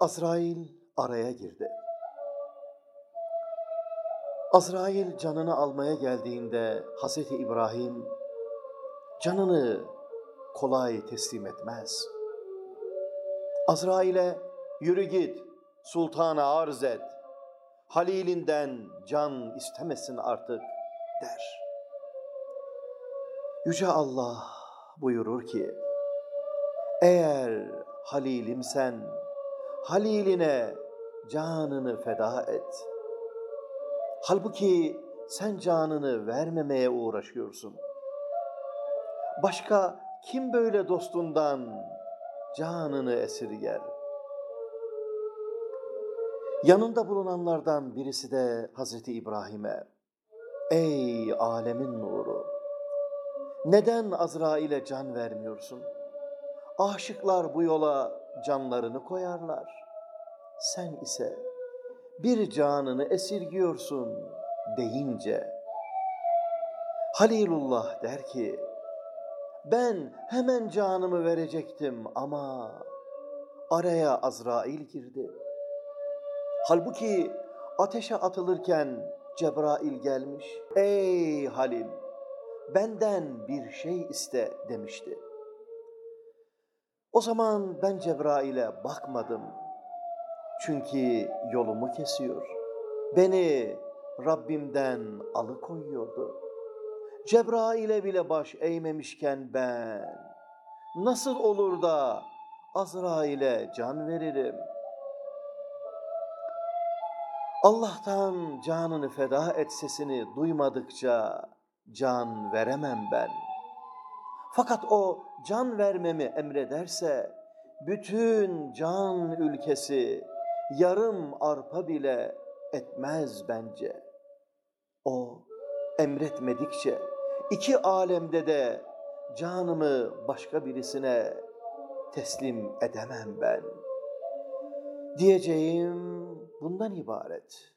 Azrail araya girdi. Azrail canını almaya geldiğinde Hazreti İbrahim canını kolay teslim etmez. Azrail'e yürü git, sultana arz et, Halilinden can istemesin artık der. Yüce Allah buyurur ki, eğer Halilimsen, Haliline canını feda et. Halbuki sen canını vermemeye uğraşıyorsun. Başka kim böyle dostundan canını esirger? Yanında bulunanlardan birisi de Hazreti İbrahim'e, Ey alemin nuru! Neden Azrail'e can vermiyorsun? Aşıklar bu yola canlarını koyarlar. Sen ise bir canını esirgiyorsun deyince, Halilullah der ki, ben hemen canımı verecektim ama araya Azrail girdi. Halbuki ateşe atılırken Cebrail gelmiş. Ey Halil benden bir şey iste demişti. O zaman ben Cebrail'e bakmadım. Çünkü yolumu kesiyor. Beni Rabbimden alıkoyuyordu. Cebrail'e bile baş eğmemişken ben nasıl olur da Azrail'e can veririm? Allah'tan canını feda et sesini duymadıkça can veremem ben. Fakat o can vermemi emrederse bütün can ülkesi yarım arpa bile etmez bence. O emretmedikçe iki alemde de canımı başka birisine teslim edemem ben. Diyeceğim bundan ibaret.